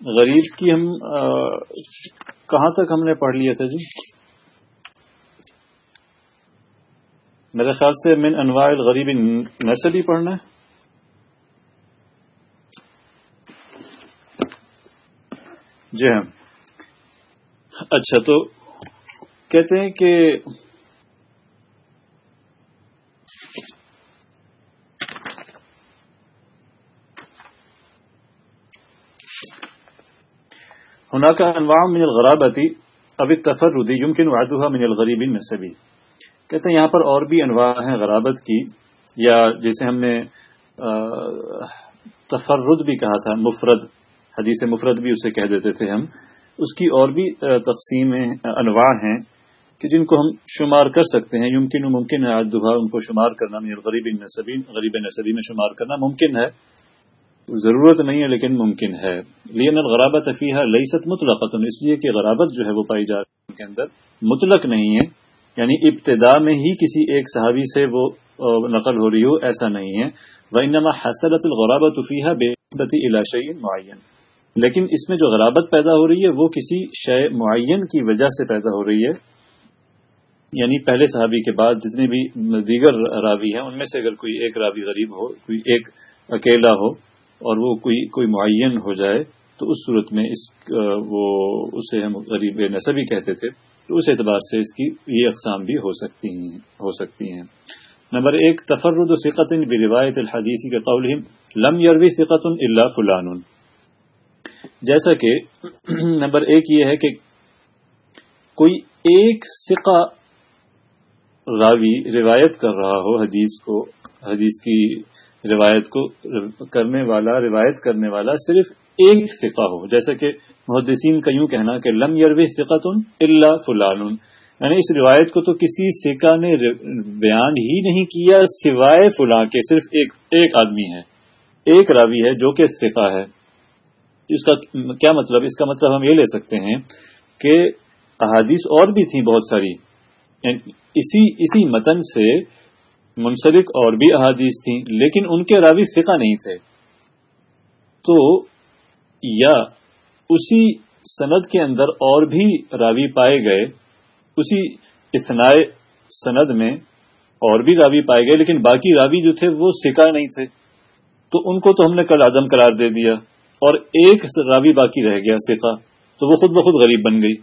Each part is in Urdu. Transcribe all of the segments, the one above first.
غریب کی ہم کہاں تک ہم نے پڑھ لیا تھا جی؟ میرے خیال سے من انواع الغریب نسل ہی پڑھنا ہے۔ جی ہاں۔ اچھا تو کہتے ہیں کہ هناك انواع من الغرابتی اب تفردی يمكن وعدها من الغریب النسبی کہتے ہیں یہاں پر اور بھی انواع ہیں غرابت کی، یا جیسے ہم نے تفرد بھی کہا تھا، مفرد، حدیث مفرد بھی اسے کہہ دیتے تھے ہم۔ اس کی اور بھی تقسیم انواع ہیں کہ جن کو ہم شمار کر سکتے ہیں۔ یمکن و ممکن ہے آج ان کو شمار کرنا غریب نصبی غریب نصبی میں شمار کرنا ممکن ہے۔ ضرورت نہیں ہے لیکن ممکن ہے۔ لیکن غرابت افیہ لئی ست مطلق اس لیے کہ غرابت جو ہے وہ پائی جا رہی ہے۔ کے اندر مطلق نہیں ہے یعنی ابتدا میں ہی کسی ایک صحابی سے وہ نقل ہو رہی ہو، ایسا نہیں ہے۔ وہ انما حسرت الغرابت فیحہ بے بتی علاشی معین لیکن اس میں جو غرابت پیدا ہو رہی ہے، وہ کسی شے معین کی وجہ سے پیدا ہو رہی ہے۔ یعنی پہلے صحابی کے بعد جتنے بھی دیگر راوی ہیں، ان میں سے اگر کوئی ایک راوی غریب ہو، کوئی ایک اکیلا ہو اور وہ کوئی کوئی معین ہو جائے تو اس صورت میں اس وہ اسے ہم غریب نصبی کہتے تھے، تو اس اعتبار سے اس کی یہ اقسام بھی ہو سکتی ہیں، ہو سکتی ہیں۔ نمبر ایک، تفرد و سقت روایت الحدیثی کے قول لم یروی سقت اللہ فلان۔ جیسا کہ نمبر ایک یہ ہے کہ کوئی ایک سقہ راوی روایت کر رہا ہو حدیث کو، حدیث کی روایت کو کرنے والا، روایت کرنے والا صرف ایک فقہ ہو۔ جیسا کہ محدثین کا یوں کہنا کہ لم یروی فقت اللہ فلان یعنی اس روایت کو تو کسی سکا نے بیان ہی نہیں کیا سوائے فلاں کے۔ صرف ایک ایک آدمی ہے، ایک راوی ہے جو کہ فقہ ہے۔ اس کا کیا مطلب؟ اس کا مطلب ہم یہ لے سکتے ہیں کہ احادیث اور بھی تھیں بہت ساری۔ یعنی اسی اسی متن سے منسلک اور بھی احادیث تھیں، لیکن ان کے راوی فقہ نہیں تھے۔ تو یا اسی سند کے اندر اور بھی راوی پائے گئے، اسی اثناء سند میں اور بھی راوی پائے گئے، لیکن باقی راوی جو تھے وہ سکا نہیں تھے۔ تو ان کو تو ہم نے کل عدم قرار دے دیا، اور ایک راوی باقی رہ گیا سکا تو وہ خود بخود غریب بن گئی۔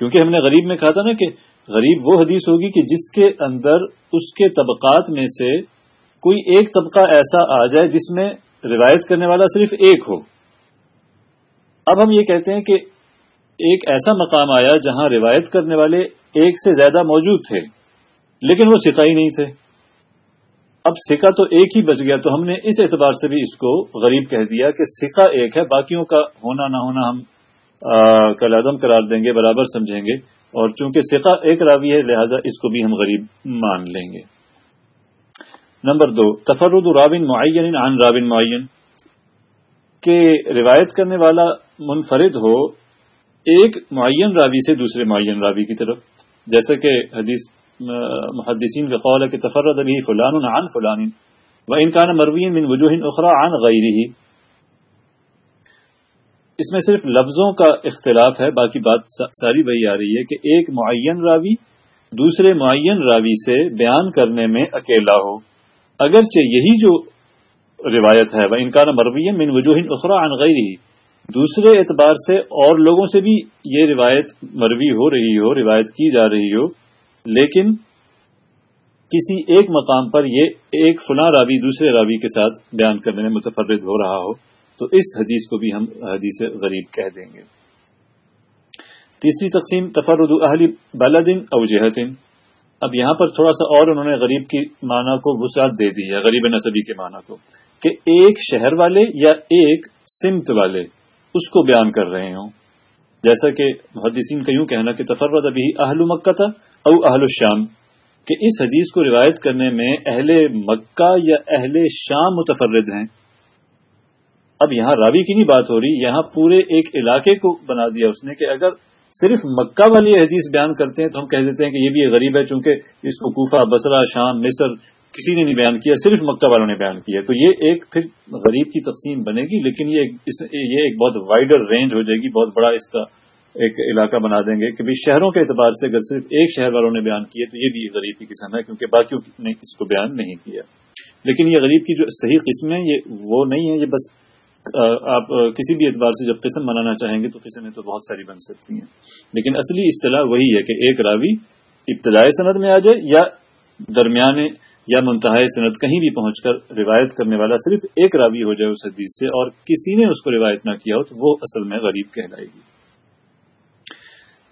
کیونکہ ہم نے غریب میں کہا تھا نا کہ غریب وہ حدیث ہوگی کہ جس کے اندر اس کے طبقات میں سے کوئی ایک طبقہ ایسا آ جائے جس میں روایت کرنے والا صرف ایک ہو۔ اب ہم یہ کہتے ہیں کہ ایک ایسا مقام آیا جہاں روایت کرنے والے ایک سے زیادہ موجود تھے، لیکن وہ سکھائی نہیں تھے۔ اب سکھا تو ایک ہی بچ گیا تو ہم نے اس اعتبار سے بھی اس کو غریب کہہ دیا کہ سکھا ایک ہے، باقیوں کا ہونا نہ ہونا ہم کل عدم قرار دیں گے، برابر سمجھیں گے۔ اور چونکہ سکھا ایک راوی ہے، لہذا اس کو بھی ہم غریب مان لیں گے۔ نمبر دو، تفرد رابن معین عن رابن معین۔ کہ روایت کرنے والا منفرد ہو، ایک معین راوی سے دوسرے معین راوی کی طرف۔ جیسا کہ حدیث، محدثین کا قول ہے کہ تفرد ابھی فلان عن فلان و انکان مروین من وجوہ اخرى عن غیره۔ اس میں صرف لفظوں کا اختلاف ہے، باقی بات ساری وہی آ رہی ہے کہ ایک معین راوی دوسرے معین راوی سے بیان کرنے میں اکیلا ہو۔ اگرچہ یہی جو روایت ہے وہ انکان مروی من وجوہ اخرا عن غیر دوسرے اعتبار سے اور لوگوں سے بھی یہ روایت مروی ہو رہی ہو، روایت کی جا رہی ہو، لیکن کسی ایک مقام پر یہ ایک فلاں راوی دوسرے راوی کے ساتھ بیان کرنے میں متفرد ہو رہا ہو۔ تو اس حدیث کو بھی ہم حدیث غریب کہہ دیں گے۔ تیسری تقسیم، تفرد اہلی بلدن او جہتن اب یہاں پر تھوڑا سا اور انہوں نے غریب کی معنی کو وسعت دے دی ہے، غریب نصبی کے معنی کو، کہ ایک شہر والے یا ایک سمت والے اس کو بیان کر رہے ہوں۔ جیسا کہ محدثین کا یوں کہنا کہ تفرد ابھی اہل مکہ تھا او اہل الشام کہ اس حدیث کو روایت کرنے میں اہل مکہ یا اہل شام متفرد ہیں۔ اب یہاں راوی کی نہیں بات ہو رہی، یہاں پورے ایک علاقے کو بنا دیا اس نے کہ اگر صرف مکہ والی حدیث بیان کرتے ہیں تو ہم کہہ دیتے ہیں کہ یہ بھی غریب ہے، چونکہ اس کو کوفہ بسرا شام، مصر کسی نے نہیں بیان کیا، صرف مکہ والوں نے بیان کیا۔ تو یہ ایک پھر غریب کی تقسیم بنے گی، لیکن یہ ایک بہت وائڈر رینج ہو جائے گی، بہت بڑا اس کا ایک علاقہ بنا دیں گے کہ بھی شہروں کے اعتبار سے اگر صرف ایک شہر والوں نے بیان کیا تو یہ بھی غریب کی قسم ہے، کیونکہ باقیوں نے اس کو بیان نہیں کیا۔ لیکن یہ غریب کی جو صحیح قسم ہے، یہ وہ نہیں ہے، یہ بس آپ کسی بھی اعتبار سے جب قسم بنانا چاہیں گے تو قسمیں تو بہت ساری بن سکتی ہیں۔ لیکن اصلی اصطلاح وہی ہے کہ ایک راوی ابتدائی صنعت میں آ جائے یا درمیانے یا منتہا صنعت کہیں بھی پہنچ کر روایت کرنے والا صرف ایک راوی ہو جائے اس حدیث سے اور کسی نے اس کو روایت نہ کیا ہو تو وہ اصل میں غریب کہلائے گی۔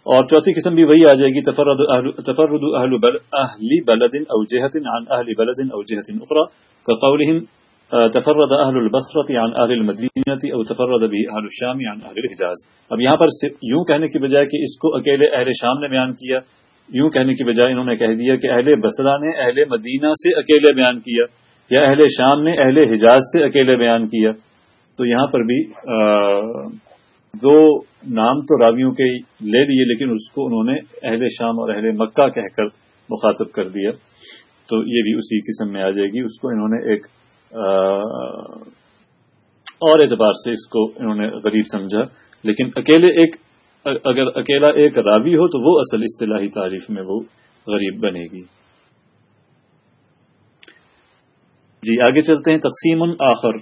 اور چوتھی قسم بھی وہی آ جائے گی، تفرد تفرد اہل بلد او جهه عن اهل بلد او اخرى كقولهم تفرد اهل البصره عن اهل المدينه او تفرد به اهل الشام عن اهل الحجاز۔ اب یہاں پر یوں کہنے کی بجائے کہ اس کو اکیلے اہل شام نے بیان کیا، یوں کہنے کی بجائے انہوں نے کہہ دیا کہ اہل بسرا نے اہل مدینہ سے اکیلے بیان کیا یا اہل شام نے اہل حجاز سے اکیلے بیان کیا۔ تو یہاں پر بھی دو نام تو راویوں کے لے لیے، لیکن اس کو انہوں نے اہل شام اور اہل مکہ کہہ کر مخاطب کر دیا۔ تو یہ بھی اسی قسم میں آ جائے گی۔ اس کو انہوں نے ایک اور اعتبار سے اس کو انہوں نے غریب سمجھا۔ لیکن اکیلے ایک، اگر اکیلا ایک راوی ہو تو وہ اصل اصطلاحی تعریف میں وہ غریب بنے گی۔ جی آگے چلتے ہیں۔ تقسیم آخر۔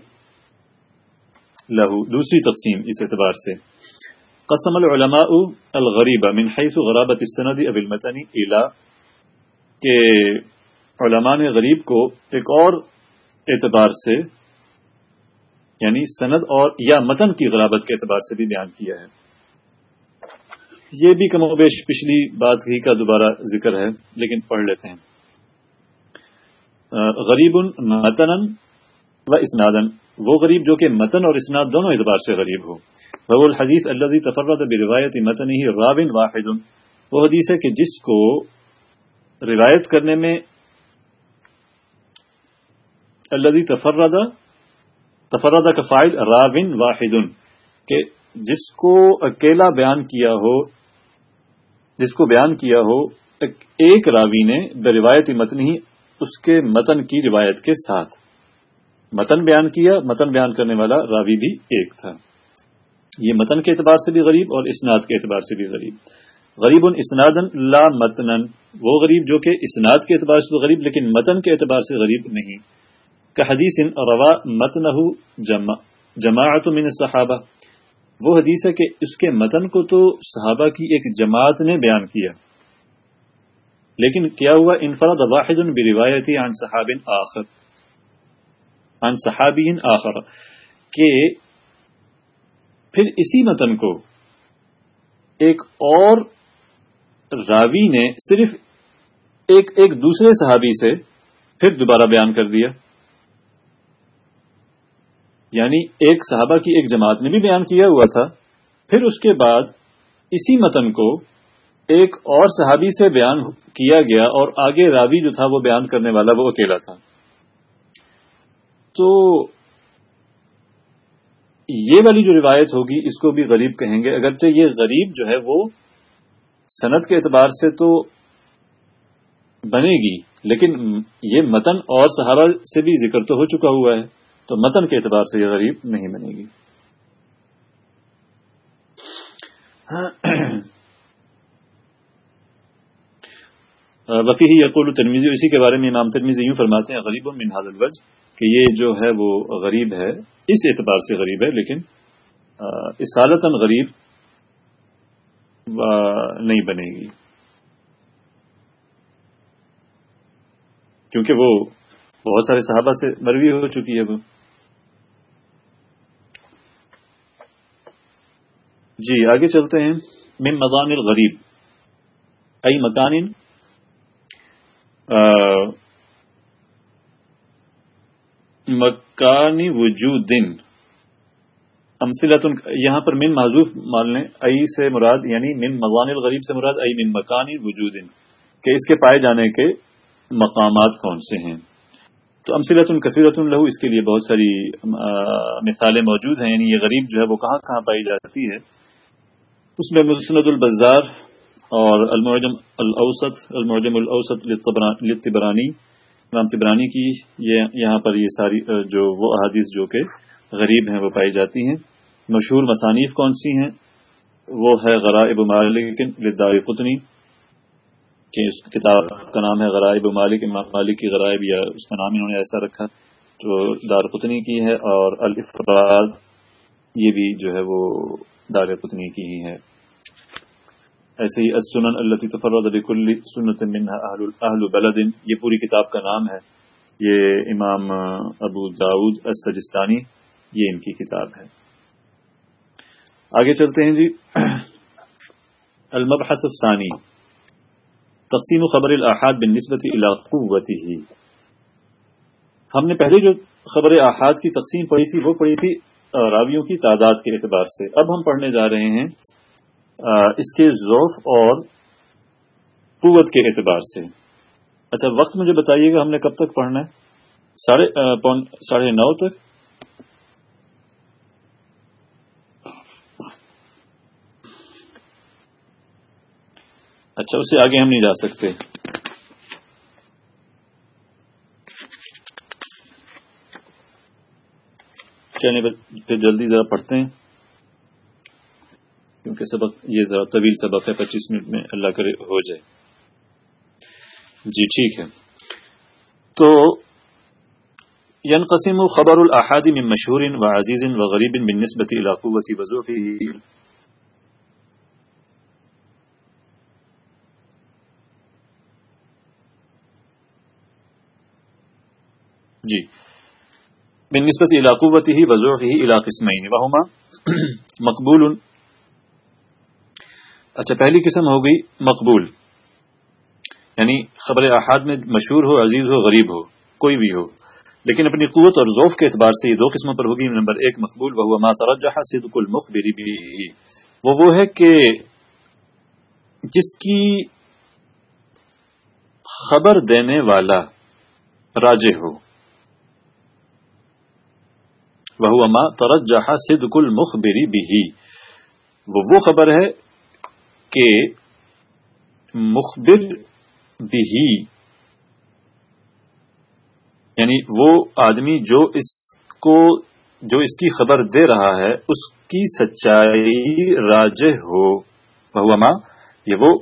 لہو، دوسری تقسیم اس اعتبار سے۔ قسم العلماء الغریب من حیث غرابت السند اب المتنی الا کہ علماء نے غریب کو ایک اور اعتبار سے یعنی سند اور یا متن کی غرابت کے اعتبار سے بھی بیان کیا ہے۔ یہ بھی کم و بیش پچھلی بات ہی کا دوبارہ ذکر ہے، لیکن پڑھ لیتے ہیں۔ غریب متن و اسنادن۔ وہ غریب جو کہ متن اور اسناد دونوں اعتبار سے غریب ہو۔ وہ الحدیث اللہ تفرد روایت متن ہی رابن واحد وہ حدیث ہے کہ جس کو روایت کرنے میں اللہ تفرد تفرد کا فائل رابن واحد، کہ جس کو اکیلا بیان کیا ہو، جس کو بیان کیا ہو، ایک راوی نے روایتی متن ہی اس کے متن کی روایت کے ساتھ۔ متن بیان کیا، متن بیان کرنے والا راوی بھی ایک تھا۔ یہ متن کے اعتبار سے بھی غریب اور اسناد کے اعتبار سے بھی غریب۔ غریب اسنادن لا متن وہ غریب جو کہ اسناد کے اعتبار سے غریب، لیکن متن کے اعتبار سے غریب نہیں۔ حدیث روا متن جماعت من صحابہ وہ حدیث ہے کہ اس کے متن کو تو صحابہ کی ایک جماعت نے بیان کیا۔ لیکن کیا ہوا؟ انفراد واحد بروایتی عن صحاب آخر۔ عن صحابی آخر۔ کہ پھر اسی متن کو ایک اور راوی نے صرف ایک ایک دوسرے صحابی سے پھر دوبارہ بیان کر دیا۔ یعنی ایک صحابہ کی ایک جماعت نے بھی بیان کیا ہوا تھا۔ پھر اس کے بعد اسی متن کو ایک اور صحابی سے بیان کیا گیا اور آگے راوی جو تھا وہ بیان کرنے والا وہ اکیلا تھا۔ تو یہ والی جو روایت ہوگی اس کو بھی غریب کہیں گے۔ اگرچہ یہ غریب جو ہے وہ صنعت کے اعتبار سے تو بنے گی، لیکن یہ متن اور صحابہ سے بھی ذکر تو ہو چکا ہوا ہے۔ تو متن کے اعتبار سے یہ غریب نہیں بنے گی۔ وفی ہی یقول ترمیزی اسی کے بارے میں امام ترمیزی یوں فرماتے ہیں، غریب من حال الوج کہ یہ جو ہے وہ غریب ہے، اس اعتبار سے غریب ہے، لیکن اسالتاً غریب نہیں بنے گی۔ کیونکہ وہ بہت سارے صحابہ سے مروی ہو چکی ہے، وہ۔ جی آگے چلتے ہیں۔ من مضان الغریب۔ ای مکان مکانی وجود دن یہاں پر من معذوف مان لیں۔ ای سے مراد یعنی من مضان الغریب سے مراد، ای من مکانی وجود کہ اس کے پائے جانے کے مقامات کون سے ہیں۔ تو امسلت کثیرت الہو اس کے لیے بہت ساری مثالیں موجود ہیں۔ یعنی یہ غریب جو ہے، وہ کہاں کہاں پائی جاتی ہے؟ اس میں مسند البزار اور المعجم الاوسط المعجم الاوسط لطبرانی امام تبرانی کی یہ یہاں پر یہ ساری جو وہ احادیث جو کہ غریب ہیں، وہ پائی جاتی ہیں۔ مشہور مصانیف کون سی ہیں؟ وہ ہے غرائب مالک لدار قطنی، کہ اس کتاب کا نام ہے غرائب مالک، امام مالک کی غرائب یا اس کا نام انہوں نے ایسا رکھا جو دار قطنی کی ہے اور الفراد یہ بھی جو ہے وہ دار قطنی کی ہی ہے۔ ایسے ہی السنن اللہ تفرد بکل سنت اہل بلد، یہ پوری کتاب کا نام ہے۔ یہ امام ابو داود السجستانی، یہ ان کی کتاب ہے۔ آگے چلتے ہیں جی۔ المبحث الثانی۔ تقسیم خبر الاحاد بالنسبت الى قوته۔ ہم نے پہلے جو خبر احاد کی تقسیم پڑھی تھی، وہ پڑھی تھی راویوں کی تعداد کے اعتبار سے۔ اب ہم پڑھنے جا رہے ہیں اس کے ذوف اور قوت کے اعتبار سے۔ اچھا وقت مجھے بتائیے گا، ہم نے کب تک پڑھنا ہے؟ ساڑھے ساڑھے نو تک۔ اچھا اس سے آگے ہم نہیں جا سکتے۔ چلے پھر جلدی ذرا پڑھتے ہیں، کیونکہ سبق یہ ذرا طویل سبق ہے، پچیس منٹ میں اللہ کرے ہو جائے۔ جی ٹھیک ہے۔ تو ينقسم خبر الاحاد من مشهور وعزيز وغريب بالنسبة إلى قوة وزوفه جی۔ بالنسبة إلى قوته وزوفه إلى قسمين، وهما مقبول. اچھا پہلی قسم ہو گئی مقبول. یعنی خبر احاد میں مشہور ہو، عزیز ہو، غریب ہو، کوئی بھی ہو. لیکن اپنی قوت اور ذوف کے اعتبار سے یہ دو قسموں پر ہوگی، نمبر ایک مقبول وہ ما ترجہ صدق المخبری بھی وہ وہ ہے کہ جس کی خبر دینے والا راجے ہو. وہ ما ترجہ صدق المخبری بھی وہ وہ خبر ہے کہ مخبر بھی یعنی وہ آدمی جو اس کو، جو اس کی خبر دے رہا ہے، اس کی سچائی راج ہو۔ بہما یہ وہ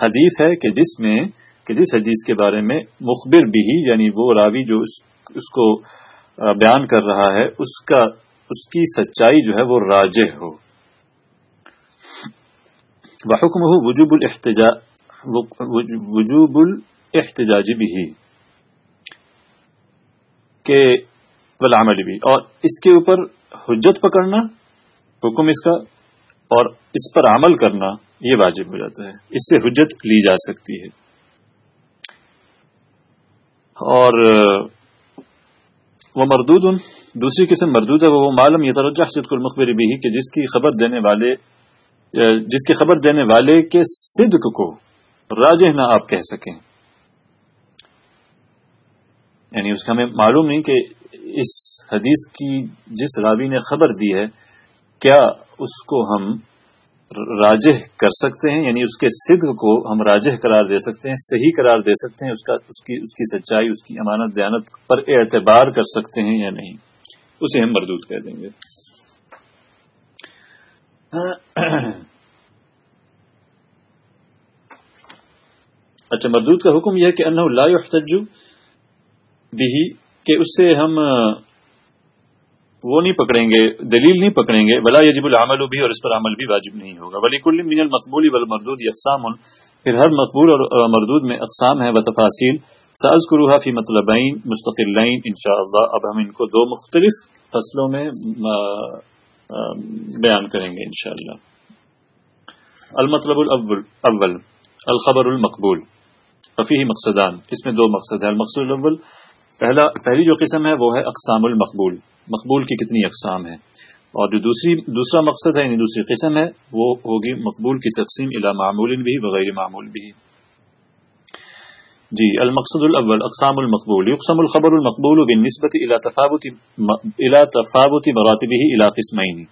حدیث ہے کہ جس میں، کہ جس حدیث کے بارے میں مخبر بھی یعنی وہ راوی جو اس کو بیان کر رہا ہے، اس کا، اس کی سچائی جو ہے وہ راج ہو۔ وحکم ہو وجوب الاحتجاج وجوب الاحتجاج بھی کہ بالعمل بھی۔ اور اس کے اوپر حجت پکڑنا، حکم اس کا، اور اس پر عمل کرنا، یہ واجب ہو جاتا ہے۔ اس سے حجت لی جا سکتی ہے۔ اور وہ مردود دوسری قسم مردود ہے، وہ معلوم یہ توجہ صدق المخبری بھی کہ جس کی خبر دینے والے، جس کی خبر دینے والے کے صدق کو راجہ نہ آپ کہہ سکیں۔ یعنی اس کا ہمیں معلوم نہیں کہ اس حدیث کی جس راوی نے خبر دی ہے، کیا اس کو ہم راجہ کر سکتے ہیں یعنی اس کے صدق کو ہم راجہ قرار دے سکتے ہیں، صحیح قرار دے سکتے ہیں، اس کا، اس کی اس کی سچائی، اس کی امانت دیانت پر اعتبار کر سکتے ہیں یا نہیں۔ اسے ہم مردود کہہ دیں گے۔ اچھا مردود کا حکم یہ ہے کہ انہ لا يحتج بھی کہ اس سے ہم وہ نہیں پکڑیں گے، دلیل نہیں پکڑیں گے بلا یجب العمل بھی اور اس پر عمل بھی واجب نہیں ہوگا۔ ولی کل من المقبول والمردود اقسام پھر ہر مقبول اور مردود میں اقسام ہے بتفاصیل ساز قروحا فی مطلبین مستقل ان شاء اللہ اب ہم ان کو دو مختلف فصلوں میں بیان کریں گے انشاءاللہ۔ المطلب الاول اول، الخبر المقبول۔ رفیع مقصدان۔ اس میں دو مقصد ہے المقصد الاول پہلا پہلی جو قسم ہے وہ ہے اقسام المقبول۔ مقبول کی کتنی اقسام ہے اور جو دوسری دوسرا مقصد ہے یعنی دوسری قسم ہے، وہ ہوگی مقبول کی تقسیم الا معمول بھی بغیر معمول بھی۔ جی المقصد الاول، اقسام المقبول۔ يقسم الخبر المقبول بالنسبه الى تفاوت الى تفاوت مراتبه الى قسمين۔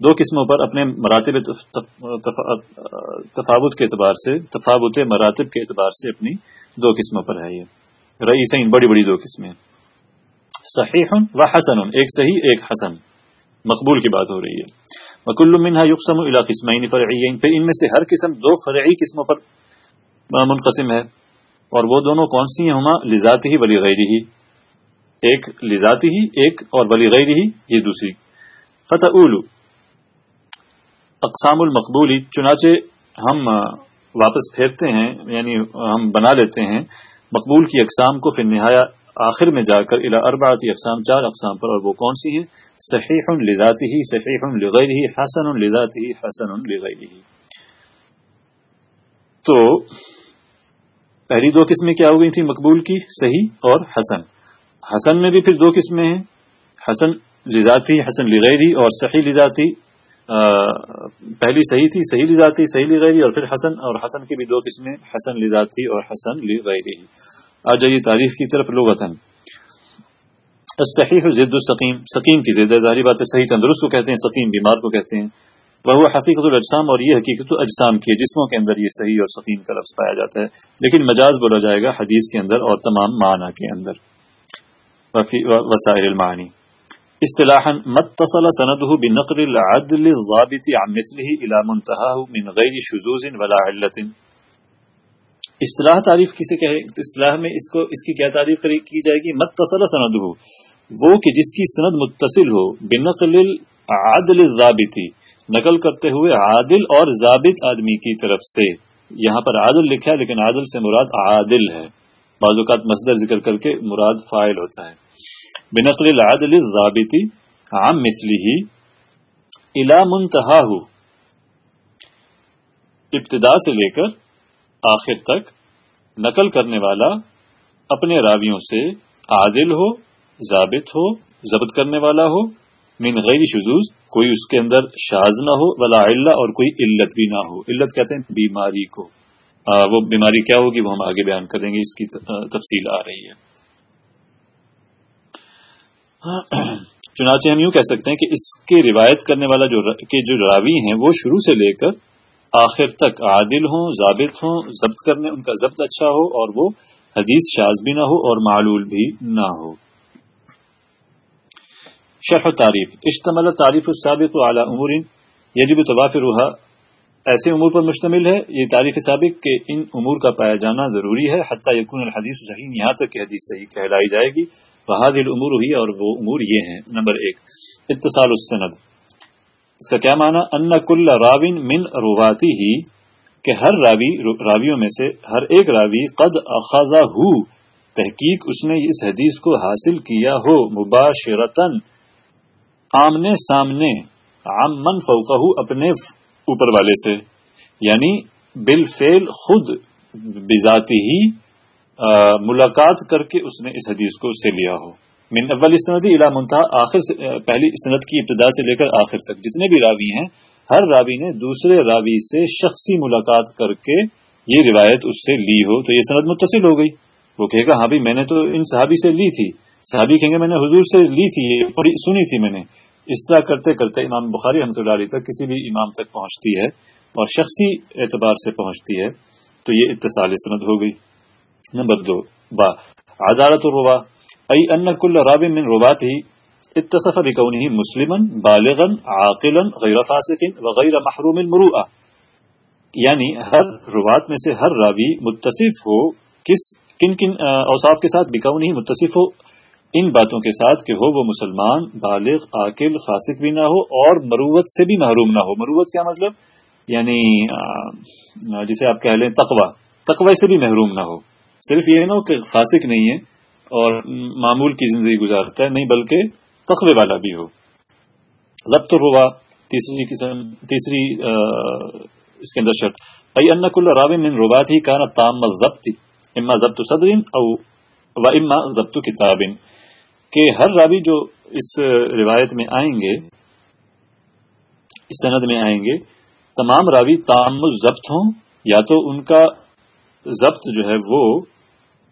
دو قسموں پر اپنے مراتب تفاوت کے اعتبار سے، تفاوت مراتب کے اعتبار سے اپنی دو قسموں پر ہے یہ۔ رئیسین بڑی بڑی دو قسمیں صحیح و حسن، ایک صحیح، ایک حسن۔ مقبول کی بات ہو رہی ہے۔ مکل منہا یقسم الا قسمین فرعین پھر ان میں سے ہر قسم دو فرعی قسموں پر منقسم ہے۔ اور وہ دونوں کون سی ہیں ہما؟ لذاتی ہی ولی غیری ہی ایک لذاتی ہی ایک اور ولی غیری ہی یہ دوسری۔ فتح اقسام المقبولی چنانچہ ہم واپس پھیرتے ہیں یعنی ہم بنا لیتے ہیں۔ مقبول کی اقسام کو پھر نہایا آخر میں جا کر الا اربعتی اقسام، چار اقسام پر، اور وہ کون سی ہیں؟ صحیح لذاتی ہی صحیح لغیر ہی حسن لذاتی ہی حسن لغیر ہی تو پہلی دو قسمیں کیا ہو گئی تھیں مقبول کی؟ صحیح اور حسن۔ حسن میں بھی پھر دو قسمیں ہیں، حسن لذاتی، حسن لغیری، اور صحیح لذاتی۔ پہلی صحیح تھی، صحیح لذاتی صحیح لغیری اور پھر حسن، اور حسن کی بھی دو قسمیں، حسن لذاتی اور حسن لغیری آ جائیے تاریخ کی طرف لغتن صحیح ضد السقیم سکیم کی ضد ظاہری بات ہے، صحیح تندرست کو کہتے ہیں سکیم بیمار کو کہتے ہیں۔ وہ حقیقت الاجسام اور یہ حقیقت الاجسام کی جسموں کے اندر یہ صحیح اور سکیم کا لفظ پایا جاتا ہے۔ لیکن مجاز بولا جائے گا حدیث کے اندر اور تمام معنی کے اندر۔ وسائل المعانی۔ اصطلاحا متصل سنده بنقل العدل الضابط عن مثله الى منتهاه من غیر شذوذ ولا علت اصطلاح تعریف کسے کہے؟ اصطلاح میں اس کو اس کی کیا تعریف کی جائے گی؟ متصل سنده. وہ کہ جس کی سند متصل ہو، بنقل العدل الضابط، نقل کرتے ہوئے عادل اور ضابط آدمی کی طرف سے. یہاں پر عادل لکھا ہے، لیکن عادل سے مراد عادل ہے. بعض اوقات مصدر ذکر کر کے مراد فائل ہوتا ہے۔ بنقل العدل الضابطی عام مثلی الا منتہا ابتدا سے لے کر آخر تک نقل کرنے والا اپنے راویوں سے عادل ہو ضابط ہو ضبط کرنے والا ہو من غیر شزوز کوئی اس کے اندر شاز نہ ہو ولا اللہ اور کوئی علت بھی نہ ہو۔ علت کہتے ہیں بیماری کو۔ آ, وہ بیماری کیا ہوگی؟ وہ ہم آگے بیان کریں گے اس کی تفصیل آ رہی ہے۔ چنانچہ ہم یوں کہہ سکتے ہیں کہ اس کے روایت کرنے والا جو کے جو راوی ہیں وہ شروع سے لے کر آخر تک عادل ہوں، ضابط ہوں، ضبط کرنے ان کا ضبط اچھا ہو اور وہ حدیث شاز بھی نہ ہو اور معلول بھی نہ ہو۔ شرح تعریف اشتمل تعریف السابق و اعلیٰ عمور یجب طواف روحا ایسے امور پر مشتمل ہے۔ یہ تعریف سابق کہ ان امور کا پایا جانا ضروری ہے، حتیٰ یقون الحدیث صحیح، یہاں تک کہ حدیث صحیح کہلائی جائے گی۔ بہاد العمور ہوئی اور وہ امور یہ ہیں، نمبر ایک۔ اتصال السند۔ اس کا کیا معنی؟ ان کل راوین من رواتی ہی کہ ہر راوی، راویوں میں سے ہر ایک راوی قد اخذا ہو تحقیق اس نے اس حدیث کو حاصل کیا ہو مباشرتن آمنے سامنے عام من فوقہ اپنے اوپر والے سے۔ یعنی بالفعل خود بذاتی ہی ملاقات کر کے اس نے اس حدیث کو سے لیا ہو۔ من اول اسندی الا منتہا، آخر پہلی صنعت کی ابتدا سے لے کر آخر تک۔ جتنے بھی راوی ہیں، ہر راوی نے دوسرے راوی سے شخصی ملاقات کر کے یہ روایت اس سے لی ہو۔ تو یہ صنعت متصل ہو گئی۔ وہ کہے گا ہاں بھی میں نے تو ان صحابی سے لی تھی۔ صحابی کہیں گے، میں نے حضور سے لی تھی، یہ سنی تھی میں نے۔ اس طرح کرتے کرتے امام بخاری رحمۃ اللہ علیہ تک کسی بھی امام تک پہنچتی ہے اور شخصی اعتبار سے پہنچتی ہے۔ تو یہ اتصال صنعت ہو گئی۔ نمبر دو با. عدالت الروا ای ان کل راب من روات ہی اتصف بکونه مسلما، بالغا، عاقلا، غیر فاسق وغیر محروم المروءه یعنی ہر روات میں سے ہر راوی متصف ہو، کس، کن کن اوصاف کے ساتھ بکون ہی متصف ہو، ان باتوں کے ساتھ کہ ہو وہ مسلمان، بالغ، عاقل، فاسق بھی نہ ہو اور مروت سے بھی محروم نہ ہو. مروت کیا مطلب؟ یعنی جسے آپ کہہ لیں تقوی. تقوی سے بھی محروم نہ ہو. صرف یہ نہ کہ فاسق نہیں ہے اور معمول کی زندگی گزارتا ہے، نہیں بلکہ تخوے والا بھی ہو۔ ضبط ہوا تیسری قسم، تیسری اس کے اندر شرط۔ ائی ان کل راو من روبات ہی کانا تام ضبط اما ضبط صدر او و اما ضبط کتاب۔ کہ ہر راوی جو اس روایت میں آئیں گے، اس سند میں آئیں گے، تمام راوی تام ضبط ہوں، یا تو ان کا ضبط جو ہے وہ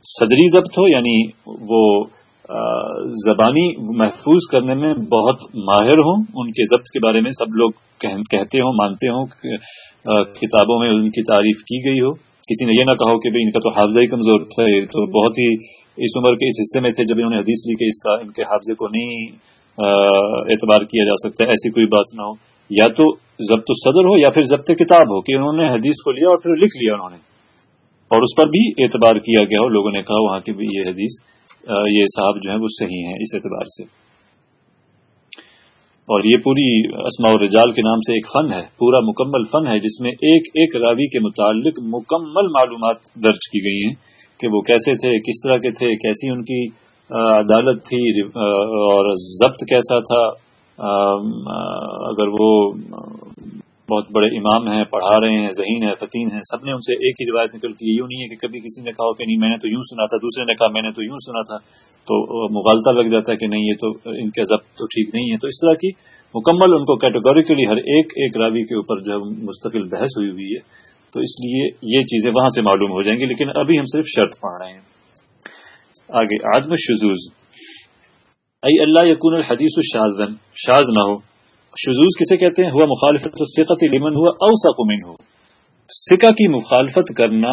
صدری ضبط ہو یعنی وہ زبانی محفوظ کرنے میں بہت ماہر ہوں۔ ان کے ضبط کے بارے میں سب لوگ کہتے ہوں، مانتے ہوں کتابوں میں ان کی تعریف کی گئی ہو۔ کسی نے یہ نہ کہو کہ ان کا تو حافظہ ہی کمزور تھا تو بہت ہی اس عمر کے، اس حصے میں تھے۔ جب انہوں نے حدیث لی کہ اس کا، ان کے حافظے کو نہیں اعتبار کیا جا سکتا ایسی کوئی بات نہ ہو۔ یا تو ضبط صدر ہو یا پھر ضبط کتاب ہو، کہ انہوں نے حدیث کو لیا اور پھر لکھ لیا انہوں نے۔ اور اس پر بھی اعتبار کیا گیا ہو لوگوں نے کہا وہاں کی بھی یہ حدیث یہ صاحب جو ہیں وہ صحیح ہیں اس اعتبار سے۔ اور یہ پوری اسماء الرجال کے نام سے ایک فن ہے، پورا مکمل فن ہے، جس میں ایک ایک راوی کے متعلق مکمل معلومات درج کی گئی ہیں کہ وہ کیسے تھے، کس طرح کے تھے، کیسی ان کی عدالت تھی اور ضبط کیسا تھا۔ اگر وہ بہت بڑے امام ہیں، پڑھا رہے ہیں، ذہین ہے فتین ہیں، سب نے ان سے ایک ہی روایت نکل کی یوں نہیں ہے کہ کبھی کسی نے کہا کہ نہیں، میں نے تو یوں سنا تھا، دوسرے نے کہا میں نے تو یوں سنا تھا، تو مغالطہ لگ جاتا ہے کہ نہیں، یہ تو ان کے ضبط تو ٹھیک نہیں ہے۔ تو اس طرح کی مکمل ان کو کیٹیگوریکلی ہر ایک ایک راوی کے اوپر جو مستقل بحث ہوئی ہوئی ہے، تو اس لیے یہ چیزیں وہاں سے معلوم ہو جائیں گی۔ لیکن ابھی ہم صرف شرط پڑھ رہے ہیں۔ آگے آدم شزوز ای اللہ یقون الحدیث الشاذن شاز نہ ہو۔ شزوز کسے کہتے ہیں؟ ہوا مخالفت سکت لمن ہوا اوسق من ہو سکا کی مخالفت کرنا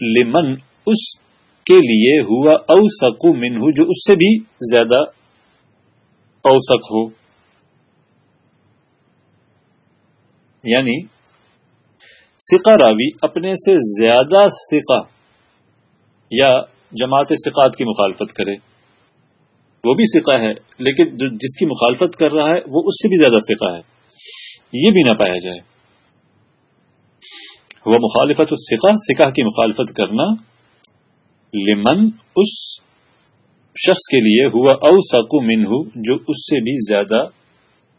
لمن اس کے لیے ہوا اوسق من ہو جو اس سے بھی زیادہ اوسق ہو. یعنی سکا راوی اپنے سے زیادہ سکا یا جماعت سکات کی مخالفت کرے. وہ بھی سکھا ہے، لیکن جس کی مخالفت کر رہا ہے، وہ اس سے بھی زیادہ سکھا ہے۔ یہ بھی نہ پایا جائے۔ وہ مخالفت سکھا سکھا کی مخالفت کرنا لمن اس شخص کے لیے ہوا او سکو من جو اس سے بھی زیادہ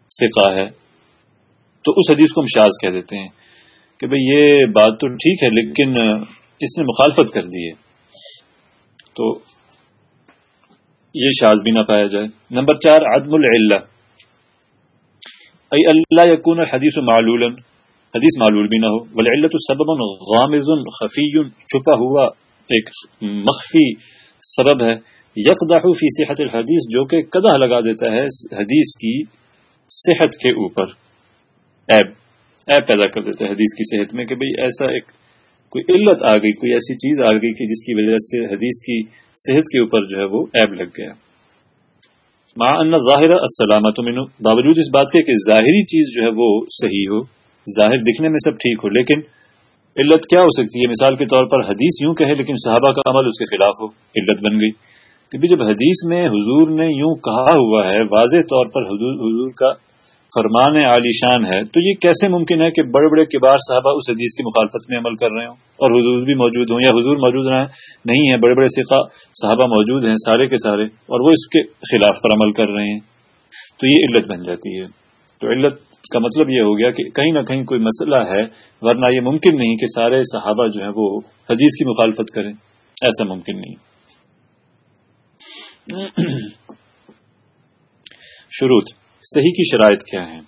سکھا ہے۔ تو اس حدیث کو ہم شاز کہہ دیتے ہیں کہ بھئی یہ بات تو ٹھیک ہے، لیکن اس نے مخالفت کر دی ہے۔ تو یہ شاز بھی نہ پایا جائے۔ نمبر چار، عدم العلہ۔ ای اللہ یکون حدیث معلول حدیث معلول بھی نہ ہو۔ ولعلت سبب غامز خفی، چھپا ہوا ایک مخفی سبب ہے۔ یقدح فی صحت الحدیث، جو کہ قدح لگا دیتا ہے حدیث کی صحت کے اوپر۔ عیب عیب پیدا کر دیتا ہے حدیث کی صحت میں کہ بھئی ایسا ایک کوئی علت آ گئی، کوئی ایسی چیز آ گئی کہ جس کی وجہ سے حدیث کی صحت کے اوپر جو ہے وہ ایب لگ گیا۔ ماں ان ظاہر السلامت باوجود اس بات کے کہ ظاہری چیز جو ہے وہ صحیح ہو، ظاہر دکھنے میں سب ٹھیک ہو، لیکن علت کیا ہو سکتی ہے؟ مثال کے طور پر حدیث یوں کہے لیکن صحابہ کا عمل اس کے خلاف ہو، علت بن گئی۔ کیونکہ جب حدیث میں حضور نے یوں کہا ہوا ہے، واضح طور پر حضور کا فرمان عالی شان ہے تو یہ کیسے ممکن ہے کہ بڑے بڑے کبار صاحبہ اس حدیث کی مخالفت میں عمل کر رہے ہوں؟ اور حضور بھی موجود ہوں یا حضور موجود رہے؟ نہیں ہے بڑے بڑے سکھا صحابہ موجود ہیں سارے کے سارے اور وہ اس کے خلاف پر عمل کر رہے ہیں۔ تو یہ علت بن جاتی ہے۔ تو علت کا مطلب یہ ہو گیا کہ کہیں نہ کہیں کوئی مسئلہ ہے ورنہ یہ ممکن نہیں کہ سارے صحابہ جو ہیں وہ حدیث کی مخالفت کریں۔ ایسا ممکن نہیں۔ شروط۔ صحیح کی شرائط کیا ہیں؟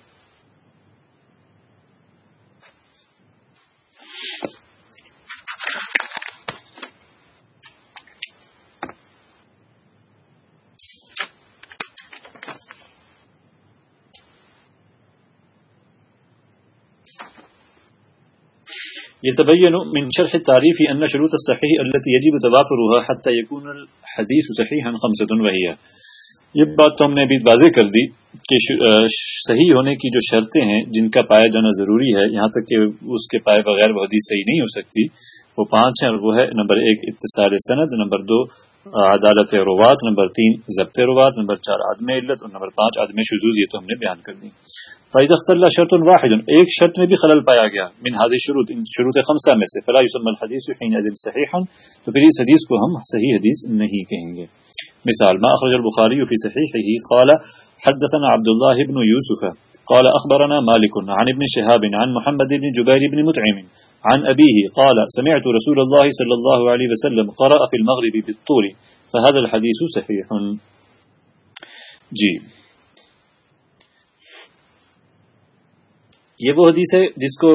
يتبين من شرح التعريف أن شروط الصحيح التي يجب توافرها حتى يكون الحديث صحيحا خمسة وهي یہ بات تو ہم نے ابھی واضح کر دی کہ صحیح ہونے کی جو شرطیں ہیں، جن کا پایا جانا ضروری ہے، یہاں تک کہ اس کے پائے بغیر وہ حدیث صحیح نہیں ہو سکتی۔ وہ پانچ ہیں اور وہ ہے نمبر ایک، اتصال سند، نمبر دو عدالت روات نمبر تین، ضبط روات نمبر چار، عدم علت، اور نمبر پانچ، عدم شزوز یہ تو ہم نے بیان کر دی۔ فائز اختر اللہ شرط الواحد ایک شرط میں بھی خلل پایا گیا، من حادث شروط شروط خمسہ میں سے فلاح یوسم الحدیث صحیح تو پھر اس حدیث کو ہم صحیح حدیث نہیں کہیں گے۔ مثال، ما أخرج البخاري في صحيحه، قال حدثنا عبد الله بن يوسف، قال أخبرنا مالك عن ابن شهاب عن محمد بن جبير بن متعم عن أبيه قال، سمعت رسول الله صلى الله عليه وسلم قرأ في المغرب بالطول فهذا الحديث صحيح. جی. یہ وہ حدیث ہے جس کو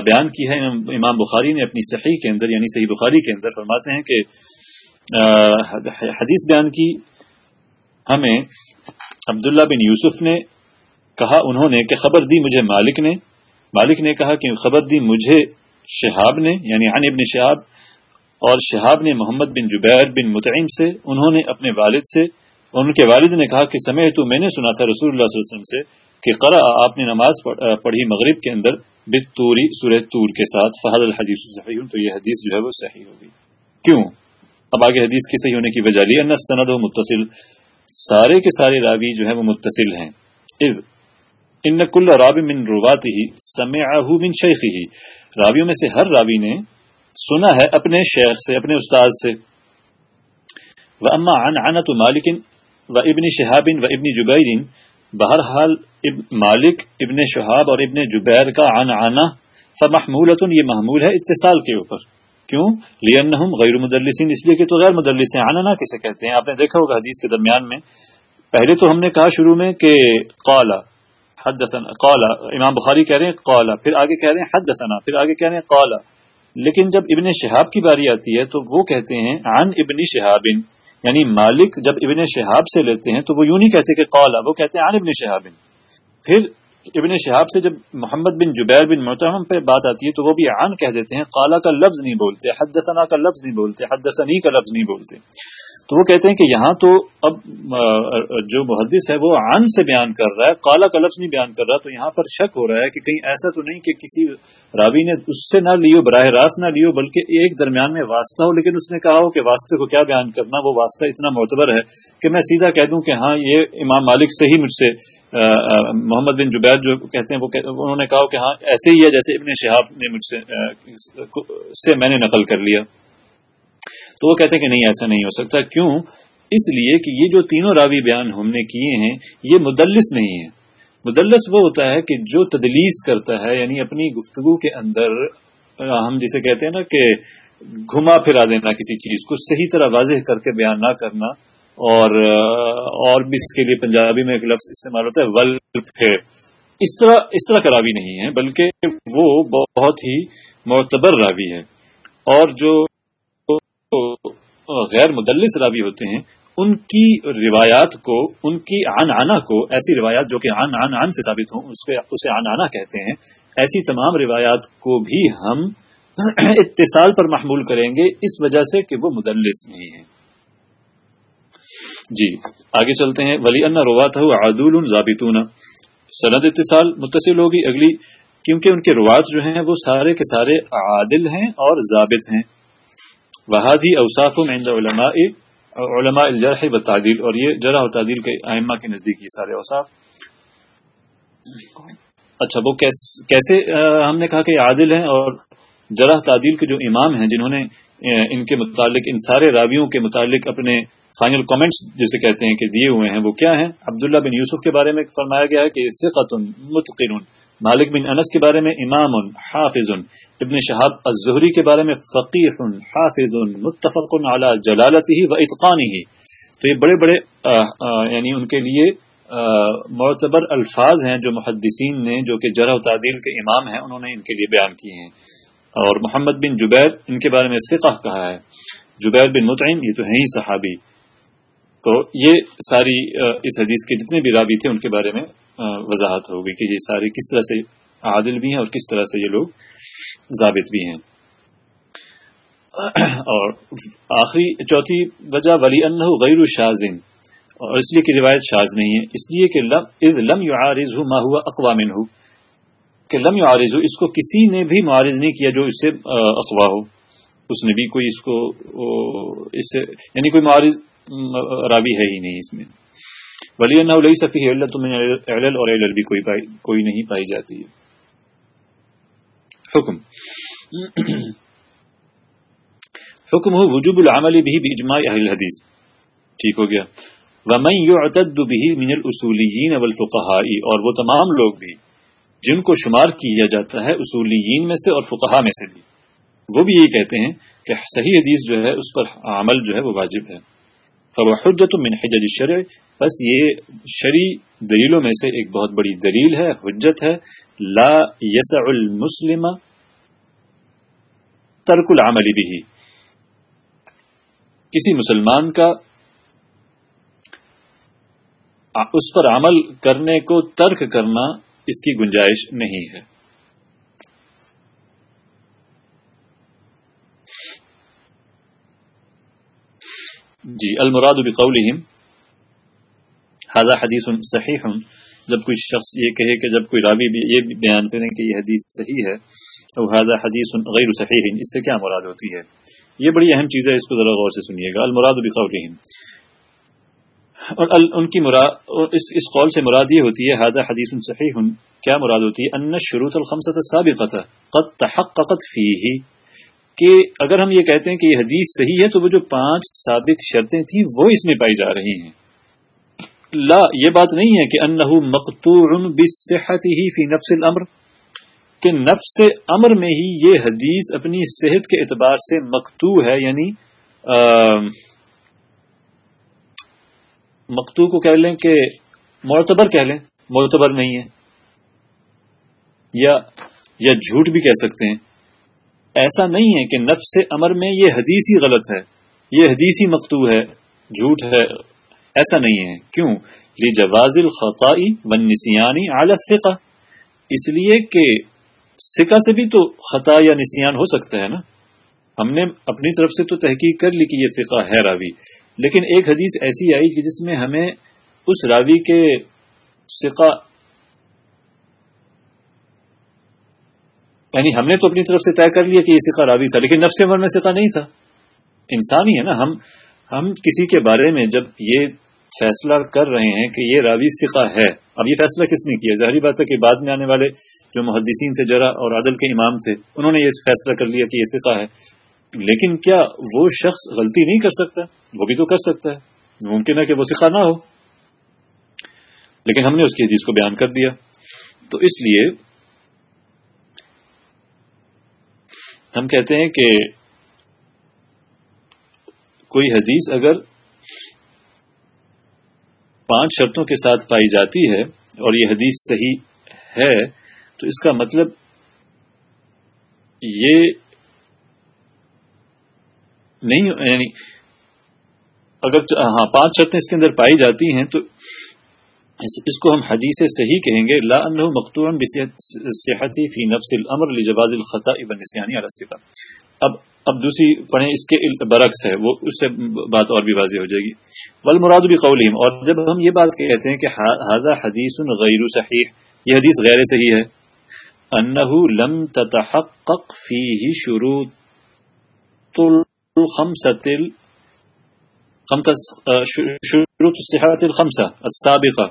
بیان کی ہے امام بخاری نے اپنی صحیح کے اندر یعنی صحیح بخاری کے اندر فرماتے ہیں کہ حدیث بیان کی ہمیں عبداللہ بن یوسف نے کہا انہوں نے کہ خبر دی مجھے مالک نے مالک نے کہا کہ خبر دی مجھے شہاب نے یعنی عن ابن شہاب، اور شہاب نے محمد بن جبیر بن متعین سے، انہوں نے اپنے والد سے، ان کے والد نے کہا کہ سمے تو میں نے سنا تھا رسول اللہ صلی اللہ علیہ وسلم سے کہ قرا آپ نے نماز پڑھی مغرب کے اندر بت توری سورہ تور کے ساتھ فہد الحدیث صحیح، تو یہ حدیث جو ہے وہ صحیح ہوگی۔ کیوں؟ اب آگے حدیث کی صحیح ہونے کی وجہ لی ان سند و متصل، سارے کے سارے راوی جو ہے وہ متصل ہیں۔ اذ ان کل راب من روات ہی سمے من شیخ ہی راویوں میں سے ہر راوی نے سنا ہے اپنے شیخ سے، اپنے استاد سے۔ وہ اما عن عنت مالکن و ابن شہاب و ابن جبیر۔ بہرحال مالک ابن شہاب اور ابن جبیر کا عن آنا فمحمول یہ محمول ہے اتصال کے اوپر۔ کیوں؟ لینہم غیر مدلسین۔ اس لیے کہ تو غیر مدلس ہیں۔ آنا کسے کہتے ہیں؟ آپ نے دیکھا ہوگا حدیث کے درمیان میں۔ پہلے تو ہم نے کہا شروع میں کہ قالا۔ حدثنا قالا امام بخاری کہہ رہے ہیں قالا پھر آگے کہہ رہے ہیں، حدثنا، پھر آگے کہہ رہے ہیں قالا لیکن جب ابن شہاب کی باری آتی ہے تو وہ کہتے ہیں، عن ابن شہاب یعنی مالک جب ابن شہاب سے لیتے ہیں تو وہ یوں نہیں کہتے کہ قولا وہ کہتے ہیں عن ابن شہاب. پھر ابن شہاب سے جب محمد بن جبیر بن محترم پہ بات آتی ہے تو وہ بھی عن کہہ دیتے ہیں قالا کا لفظ نہیں بولتے، حدثنا کا لفظ نہیں بولتے، حدثنی کا لفظ نہیں بولتے. تو وہ کہتے ہیں کہ یہاں تو اب جو محدث ہے وہ عن سے بیان کر رہا ہے کالا کا لفظ نہیں بیان کر رہا، تو یہاں پر شک ہو رہا ہے کہ کہیں ایسا تو نہیں کہ کسی راوی نے اس سے نہ لیو، براہ راست نہ لیو، بلکہ ایک درمیان میں واسطہ ہو، لیکن اس نے کہا ہو کہ واسطے کو کیا بیان کرنا، وہ واسطہ اتنا معتبر ہے کہ میں سیدھا کہہ دوں کہ ہاں یہ امام مالک سے ہی مجھ سے محمد بن جبیر جو کہتے ہیں، وہ انہوں نے کہا کہ ہاں ایسے ہی ہے جیسے ابن شہاب نے مجھ سے میں نے نقل کر لیا۔ تو وہ کہتے ہیں کہ نہیں، ایسا نہیں ہو سکتا۔ کیوں؟ اس لیے کہ یہ جو تینوں راوی بیان ہم نے کیے ہیں، یہ مدلس نہیں ہے مدلس وہ ہوتا ہے کہ جو تدلیس کرتا ہے یعنی اپنی گفتگو کے اندر ہم جسے کہتے ہیں نا کہ گھما پھرا دینا کسی چیز کو، صحیح طرح واضح کر کے بیان نہ کرنا۔ اور اور بھی اس کے لیے پنجابی میں ایک لفظ استعمال ہوتا ہے ول پھر اس طرح اس طرح کا راوی نہیں ہے، بلکہ وہ بہت ہی معتبر راوی ہے۔ اور جو غیر مدلس راوی ہوتے ہیں، ان کی روایات کو، ان کی آن آنا کو، ایسی روایات جو کہ آن آن آن سے ثابت ہوں، اس اسے آن آنا کہتے ہیں، ایسی تمام روایات کو بھی ہم اتصال پر محمول کریں گے، اس وجہ سے کہ وہ مدلس نہیں ہیں۔ جی آگے چلتے ہیں، ولی ان روات عدول ضابطون۔ سند اتصال متصل ہوگی اگلی، کیونکہ ان کے روات جو ہیں وہ سارے کے سارے عادل ہیں اور ضابط ہیں۔ وہادی اوصاف عند علماء علماء الجرح و تعدیل اور یہ جرح و تعدیل کے ائمہ کے نزدیک یہ سارے اوصاف. اچھا وہ کیسے ہم نے کہا کہ عادل ہیں اور جرح تعدیل کے جو امام ہیں جنہوں نے ان کے متعلق، ان سارے راویوں کے متعلق اپنے فائنل کامنٹس جسے کہتے ہیں کہ دیے ہوئے ہیں، وہ کیا ہیں؟ عبداللہ بن یوسف کے بارے میں فرمایا گیا ہے کہ ثقت متقن مالک بن انس کے بارے میں امام حافظ ابن شہاب الزہری کے بارے میں فقیر حافظ متفق على جلالتی و اتقانی ہی تو یہ بڑے بڑے یعنی ان کے لیے معتبر الفاظ ہیں جو محدثین نے، جو کہ جرح و تعدیل کے امام ہیں، انہوں نے ان کے لیے بیان کیے ہیں۔ اور محمد بن جبیر ان کے بارے میں سقہ کہا ہے۔ جبیر بن مطعم، یہ تو ہیں ہی صحابی۔ تو یہ ساری اس حدیث کے جتنے بھی رابی تھے، ان کے بارے میں وضاحت ہوگی کہ یہ سارے کس طرح سے عادل بھی ہیں اور کس طرح سے یہ لوگ ضابط بھی ہیں۔ اور آخری، چوتھی، وجہ ولی غیر شازن اور اس لیے کہ روایت شاز نہیں ہے، اس لیے کہ لم یعارض ما ہوا اقوام ہو کہ لم یعارض اس کو کسی نے بھی معارض نہیں کیا جو اس سے اقوا ہو۔ اس نے بھی کوئی اس کو اس سے یعنی کوئی معارض راوی ہے ہی نہیں اس میں۔ ولی اللہ علیہ صفی اللہ تمہیں اعلل اور اعلل بھی کوئی پائی، کوئی نہیں پائی جاتی ہے۔ حکم۔ حکم ہو، وجوب العمل بھی اجماع اہل حدیث ٹھیک ہو گیا۔ ومن يعتد به من الاصوليين والفقهاء اور وہ تمام لوگ بھی جن کو شمار کیا جاتا ہے اصولیین میں سے اور فقہا میں سے بھی۔ وہ بھی یہی کہتے ہیں کہ صحیح حدیث جو ہے، اس پر عمل جو ہے، وہ واجب ہے۔ فوحدت من حجج الشرع۔ بس یہ شری دلیلوں میں سے ایک بہت بڑی دلیل ہے، حجت ہے۔ لا یسع المسلم ترک العمل بھی کسی مسلمان کا اس پر عمل کرنے کو ترک کرنا اس کی گنجائش نہیں ہے۔ جی المراد بقولہم حاضہ حدیث صحیح۔ جب کوئی شخص یہ کہے کہ جب کوئی راوی بھی یہ بیان کریں کہ یہ حدیث صحیح ہے، تو حاضہ حدیث غیر صحیح۔ اس سے کیا مراد ہوتی ہے؟ یہ بڑی اہم چیز ہے، اس کو ذرا غور سے سنیے گا۔ المراد بقولہم اور ان کی مراد اس اس قول سے مراد یہ ہوتی ہے، هذا حدیث صحیح، کیا مراد ہوتی ہے؟ ان الشروط الخمسه السابقه قد تحققت فيه کہ اگر ہم یہ کہتے ہیں کہ یہ حدیث صحیح ہے، تو وہ جو پانچ سابق شرطیں تھیں، وہ اس میں پائی جا رہی ہیں۔ لا، یہ بات نہیں ہے کہ انه مقطوع بالصحه ہی فی نفس الامر، کہ نفس امر میں ہی یہ حدیث اپنی صحت کے اعتبار سے مقتو ہے یعنی مکتو کو کہہ لیں کہ معتبر کہہ لیں، معتبر نہیں ہے۔ یا یا جھوٹ بھی کہہ سکتے ہیں۔ ایسا نہیں ہے کہ نفس امر میں یہ حدیث ہی غلط ہے، یہ حدیث ہی مکتو ہے، جھوٹ ہے۔ ایسا نہیں ہے۔ کیوں؟ لی جواز الخطائی ون نسیانی اعلی اس لیے کہ سکا سے بھی تو خطا یا نسیان ہو سکتا ہے نا۔ ہم نے اپنی طرف سے تو تحقیق کر لی کہ یہ فقہ ہے راوی، لیکن ایک حدیث ایسی آئی کہ جس میں ہمیں اس راوی کے سکا یعنی ہم نے تو اپنی طرف سے طے کر لیا کہ یہ سکا راوی تھا، لیکن نفس عمر میں سکا نہیں تھا۔ انسان ہی ہے نا، ہم ہم کسی کے بارے میں جب یہ فیصلہ کر رہے ہیں کہ یہ راوی سکا ہے، اب یہ فیصلہ کس نے کیا؟ ظاہری بات ہے کہ بعد میں آنے والے جو محدثین تھے، جرا اور عدل کے امام تھے، انہوں نے یہ فیصلہ کر لیا کہ یہ سکا ہے۔ لیکن کیا وہ شخص غلطی نہیں کر سکتا؟ وہ بھی تو کر سکتا ہے۔ ممکن ہے کہ وہ سکھا نہ ہو۔ لیکن ہم نے اس کی حدیث کو بیان کر دیا۔ تو اس لیے ہم کہتے ہیں کہ کوئی حدیث اگر پانچ شرطوں کے ساتھ پائی جاتی ہے اور یہ حدیث صحیح ہے، تو اس کا مطلب یہ نہیں یعنی اگر ہاں پانچ شرطیں اس کے اندر پائی جاتی ہیں تو اس کو ہم حدیث صحیح کہیں گے، لا انه مقطوع بصحتی فی نفس الامر لجواز الخطا ابن نسیانی علی اب اب دوسری پڑھیں، اس کے برعکس ہے، وہ اس سے بات اور بھی واضح ہو جائے گی۔ والمراد بقولهم اور جب ہم یہ بات کہتے ہیں کہ هذا حدیث غیر صحیح، یہ حدیث غیر صحیح ہے۔ انه لم تتحقق فيه شروط الخمسة شروط الصحة الخمسة السابقة.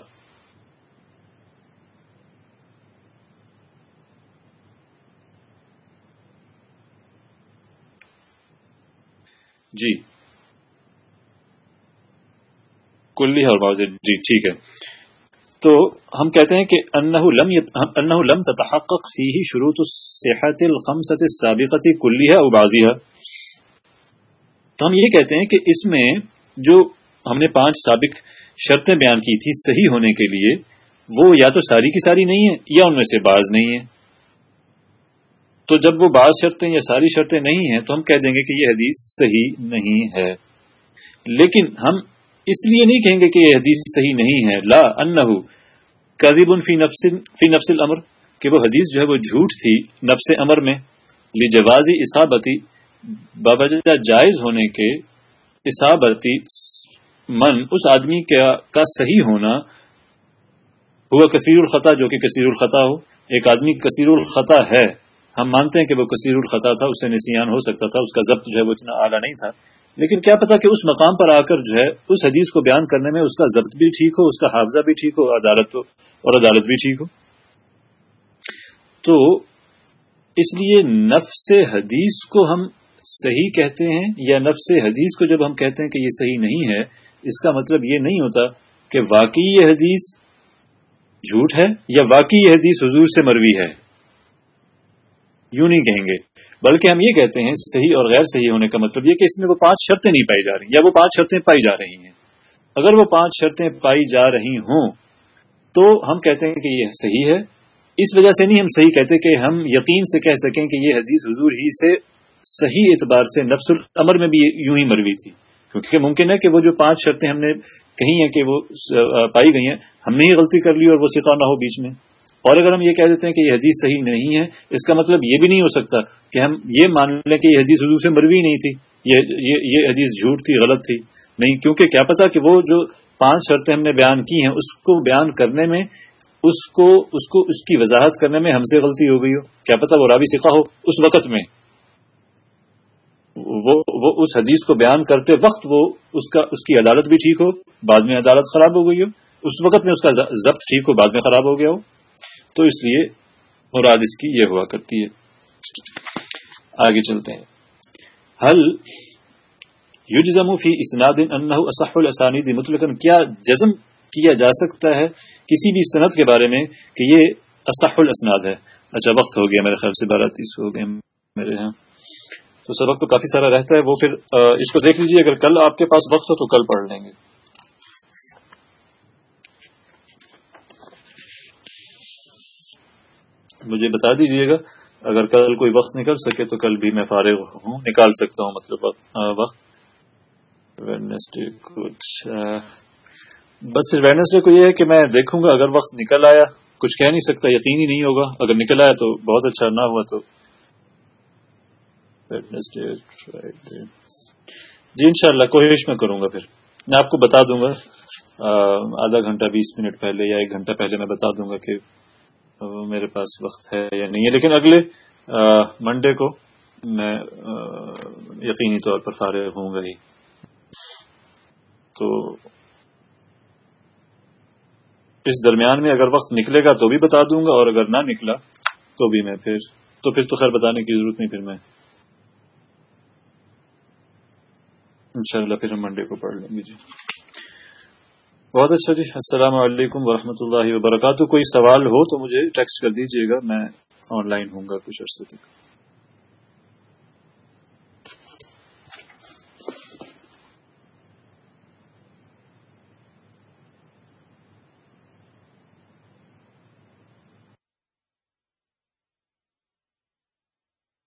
کلی اور واضح جی ٹھیک ہے. تو ہم کہتے ہیں کہ انه لم انه لم تتحقق فيه شروط الصحة الخمسة السابقة كلها أو بعضها تو ہم یہ کہتے ہیں کہ اس میں جو ہم نے پانچ سابق شرطیں بیان کی تھی صحیح ہونے کے لیے، وہ یا تو ساری کی ساری نہیں ہے یا ان میں سے بعض نہیں ہے تو جب وہ بعض شرطیں یا ساری شرطیں نہیں ہیں، تو ہم کہہ دیں گے کہ یہ حدیث صحیح نہیں ہے۔ لیکن ہم اس لیے نہیں کہیں گے کہ یہ حدیث صحیح نہیں ہے۔ لا ان کدیب فی نفس فی نفس الامر، کہ وہ حدیث جو ہے وہ جھوٹ تھی نفس امر میں لی جوازی اصابتی باوجہ جی، جائز ہونے کے اصابتی من اس آدمی کا صحیح ہونا ہوا کثیر الخطا، جو کہ کثیر الخطا ہو۔ ایک آدمی کثیر الخطا ہے، ہم مانتے ہیں کہ وہ کثیر الخطا تھا اس سے نسیان ہو سکتا تھا، اس کا ضبط جو ہے وہ اتنا اعلیٰ نہیں تھا۔ لیکن کیا پتا کہ اس مقام پر آ کر جو ہے اس حدیث کو بیان کرنے میں اس کا ضبط بھی ٹھیک ہو، اس کا حافظہ بھی ٹھیک ہو، عدالت اور عدالت بھی ٹھیک ہو۔ تو اس لیے نفس حدیث کو ہم صحیح کہتے ہیں یا نفس حدیث کو جب ہم کہتے ہیں کہ یہ صحیح نہیں ہے، اس کا مطلب یہ نہیں ہوتا کہ واقعی یہ حدیث جھوٹ ہے یا واقعی یہ حدیث حضور سے مروی ہے۔ یوں نہیں کہیں گے۔ بلکہ ہم یہ کہتے ہیں صحیح اور غیر صحیح ہونے کا مطلب یہ کہ اس میں وہ پانچ شرطیں نہیں پائی جا رہی یا وہ پانچ شرطیں پائی جا رہی ہیں۔ اگر وہ پانچ شرطیں پائی جا رہی ہوں تو ہم کہتے ہیں کہ یہ صحیح ہے۔ اس وجہ سے نہیں ہم صحیح کہتے کہ ہم یقین سے کہہ سکیں کہ یہ حدیث حضور ہی سے صحیح اعتبار سے نفس العمر میں بھی یوں ہی مروی تھی۔ کیونکہ ممکن ہے کہ وہ جو پانچ شرطیں ہم نے کہی ہیں کہ وہ پائی گئی ہیں، ہم نے ہی غلطی کر لی اور وہ سکھا نہ ہو بیچ میں۔ اور اگر ہم یہ کہہ دیتے ہیں کہ یہ حدیث صحیح نہیں ہے، اس کا مطلب یہ بھی نہیں ہو سکتا کہ ہم یہ مان لیں کہ یہ حدیث حضور سے مروی نہیں تھی۔ یہ یہ حدیث جھوٹ تھی، غلط تھی۔ نہیں، کیونکہ کیا پتا کہ وہ جو پانچ شرطیں ہم نے بیان کی ہیں، اس کو بیان کرنے میں، اس کو اس کو، اس کی وضاحت کرنے میں ہم سے غلطی ہو گئی ہو۔ کیا پتا وہ رابی سکھا ہو اس وقت میں۔ وہ وہ اس حدیث کو بیان کرتے وقت وہ اس کا، اس کی عدالت بھی ٹھیک ہو، بعد میں عدالت خراب ہو گئی ہو۔ اس وقت میں اس کا ضبط ٹھیک ہو، بعد میں خراب ہو گیا ہو۔ تو اس لیے مراد اس کی یہ ہوا کرتی ہے۔ آگے چلتے ہیں۔ حل یوجزم فی اسناد انہ اصح الاسانید مطلقا، کیا جزم کیا جا سکتا ہے کسی بھی صنعت کے بارے میں کہ یہ اصح الاسناد ہے؟ اچھا وقت ہو گیا میرے خیال سے، بارہ تیس ہو گئے میرے یہاں تو سبق تو کافی سارا رہتا ہے، وہ پھر اس کو دیکھ لیجیے اگر کل آپ کے پاس وقت ہو تو کل پڑھ لیں گے۔ مجھے بتا دیجیے گا، اگر کل کوئی وقت نکل سکے تو کل بھی میں فارغ ہوں، نکال سکتا ہوں مطلب وقت ویڈنسڈے کچھ بس پھر ویڈنسڈے کو یہ ہے کہ میں دیکھوں گا، اگر وقت نکل آیا، کچھ کہہ نہیں سکتا، یقین ہی نہیں ہوگا۔ اگر نکل آیا تو بہت اچھا نہ ہوا تو جی انشاءاللہ، کوشش میں کروں گا پھر۔ میں آپ کو بتا دوں گا آدھا گھنٹہ بیس منٹ پہلے یا ایک گھنٹہ پہلے میں بتا دوں گا کہ میرے پاس وقت ہے یا نہیں ہے۔ لیکن اگلے منڈے کو میں یقینی طور پر فارغ ہوں گا ہی۔ تو اس درمیان میں اگر وقت نکلے گا تو بھی بتا دوں گا اور اگر نہ نکلا تو بھی میں پھر، تو پھر تو خیر بتانے کی ضرورت نہیں، پھر میں انشاءاللہ پھر ہم منڈے کو پڑھ لیں گے جی۔ بہت اچھا جی السلام علیکم ورحمۃ اللہ وبرکاتہ۔ کوئی سوال ہو تو مجھے ٹیکسٹ کر دیجیے گا، میں آن لائن ہوں گا کچھ عرصے تک۔